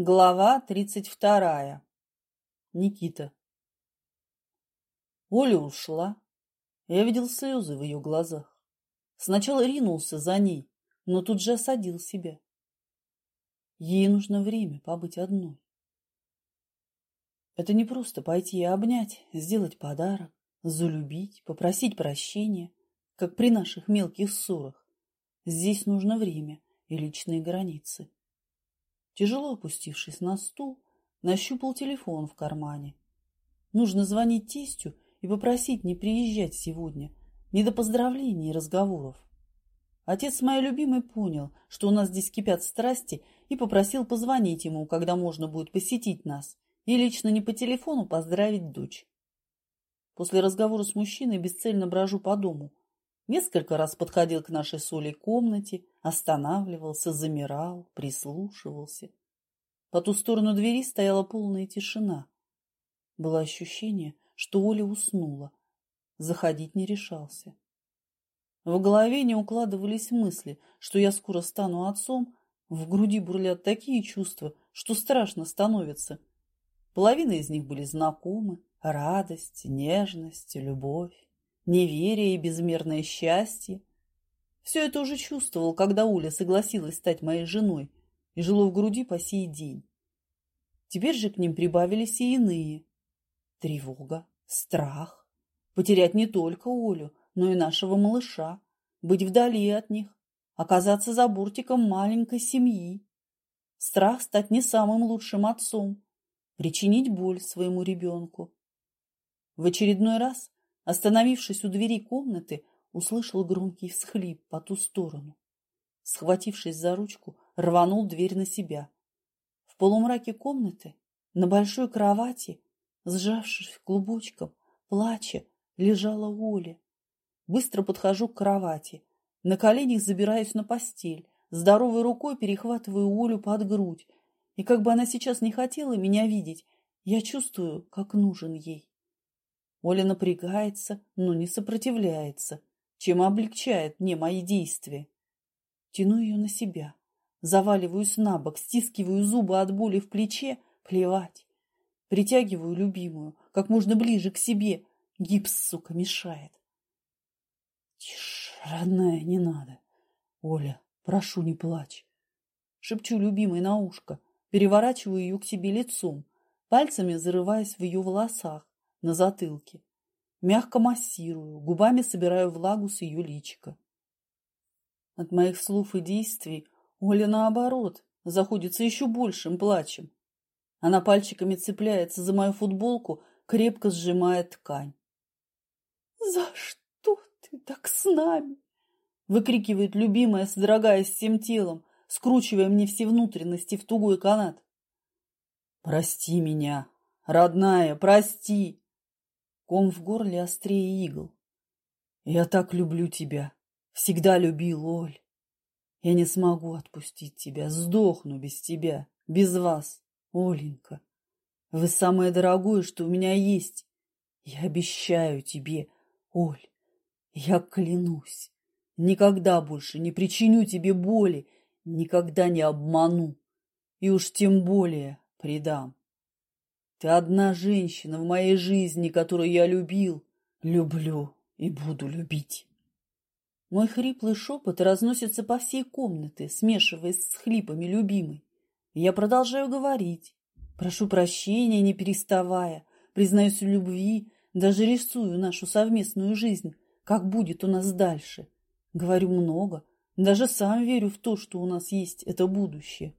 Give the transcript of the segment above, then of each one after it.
Глава тридцать вторая. Никита. Оля ушла. Я видел слезы в ее глазах. Сначала ринулся за ней, но тут же осадил себя. Ей нужно время побыть одной. Это не просто пойти и обнять, сделать подарок, залюбить, попросить прощения, как при наших мелких ссорах. Здесь нужно время и личные границы. Тяжело опустившись на стул, нащупал телефон в кармане. Нужно звонить тестю и попросить не приезжать сегодня, не до поздравлений и разговоров. Отец моей любимой понял, что у нас здесь кипят страсти, и попросил позвонить ему, когда можно будет посетить нас, и лично не по телефону поздравить дочь. После разговора с мужчиной бесцельно брожу по дому. Несколько раз подходил к нашей соли комнате, останавливался, замирал, прислушивался. По ту сторону двери стояла полная тишина. Было ощущение, что Оля уснула. Заходить не решался. В голове не укладывались мысли, что я скоро стану отцом. В груди бурлят такие чувства, что страшно становится. Половина из них были знакомы. Радость, нежность, любовь, неверие и безмерное счастье. Все это уже чувствовал, когда Оля согласилась стать моей женой и жило в груди по сей день. Теперь же к ним прибавились и иные. Тревога, страх. Потерять не только Олю, но и нашего малыша. Быть вдали от них. Оказаться за бортиком маленькой семьи. Страх стать не самым лучшим отцом. Причинить боль своему ребенку. В очередной раз, остановившись у двери комнаты, услышал громкий всхлип по ту сторону. Схватившись за ручку, рванул дверь на себя. В полумраке комнаты, на большой кровати, сжавшись клубочком, плача, лежала Оля. Быстро подхожу к кровати, на коленях забираюсь на постель, здоровой рукой перехватываю Олю под грудь, и как бы она сейчас не хотела меня видеть, я чувствую, как нужен ей. Оля напрягается, но не сопротивляется, чем облегчает мне мои действия. Тяну ее на себя, заваливаюсь на бок, стискиваю зубы от боли в плече, плевать. Притягиваю любимую, как можно ближе к себе. Гипс, сука, мешает. Тише, родная, не надо. Оля, прошу, не плачь. Шепчу любимой на ушко, переворачиваю ее к себе лицом, пальцами зарываясь в ее волосах, на затылке. Мягко массирую, губами собираю влагу с ее личика. От моих слов и действий Оля, наоборот, заходится еще большим плачем. Она пальчиками цепляется за мою футболку, крепко сжимая ткань. «За что ты так с нами?» выкрикивает любимая, содрогаясь всем телом, скручивая мне все внутренности в тугой канат. «Прости меня, родная, прости!» Ком в горле острее игл. Я так люблю тебя. Всегда любил, Оль. Я не смогу отпустить тебя. Сдохну без тебя. Без вас, Оленька. Вы самое дорогое, что у меня есть. Я обещаю тебе, Оль. Я клянусь. Никогда больше не причиню тебе боли. Никогда не обману. И уж тем более предам. Ты одна женщина в моей жизни, которую я любил, люблю и буду любить. Мой хриплый шепот разносится по всей комнате, смешиваясь с хлипами любимой. Я продолжаю говорить. Прошу прощения, не переставая. Признаюсь в любви, даже рисую нашу совместную жизнь, как будет у нас дальше. Говорю много, даже сам верю в то, что у нас есть это будущее.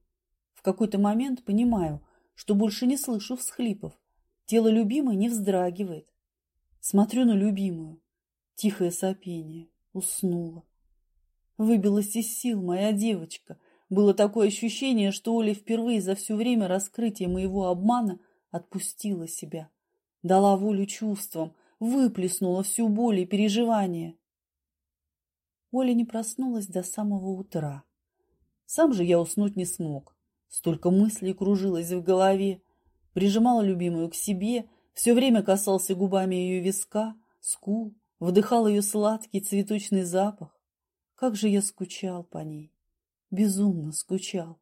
В какой-то момент понимаю, что больше не слышу всхлипов. Тело любимой не вздрагивает. Смотрю на любимую. Тихое сопение. Уснула. Выбилась из сил моя девочка. Было такое ощущение, что Оля впервые за все время раскрытия моего обмана отпустила себя. Дала волю чувствам, выплеснула всю боль и переживания. Оля не проснулась до самого утра. Сам же я уснуть не смог. Столько мыслей кружилось в голове. Прижимал любимую к себе, все время касался губами ее виска, скул, вдыхал ее сладкий цветочный запах. Как же я скучал по ней, безумно скучал.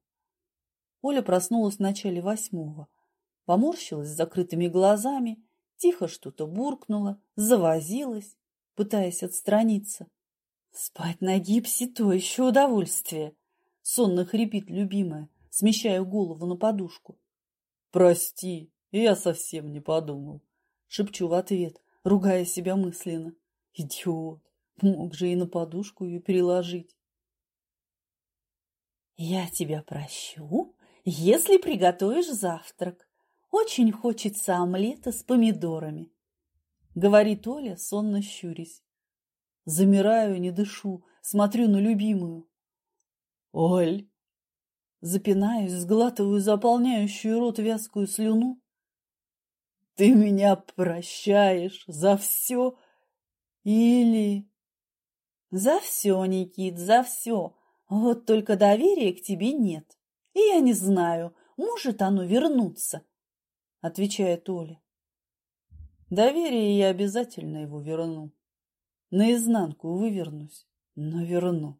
Оля проснулась в начале восьмого, поморщилась с закрытыми глазами, тихо что-то буркнула, завозилась, пытаясь отстраниться. Спать на гипсе – то еще удовольствие. Сонно хрипит любимая, смещая голову на подушку. Прости, я совсем не подумал. Шепчу в ответ, ругая себя мысленно. Идиот, мог же и на подушку ее переложить. Я тебя прощу, если приготовишь завтрак. Очень хочется омлета с помидорами, говорит Оля, сонно щурясь. Замираю, не дышу, смотрю на любимую. Оль! Запинаюсь, сглатываю заполняющую рот вязкую слюну. Ты меня прощаешь за все или... За все, Никит, за все. Вот только доверия к тебе нет. И я не знаю, может оно вернуться, отвечает Оля. Доверие я обязательно его верну. Наизнанку вывернусь, но верну.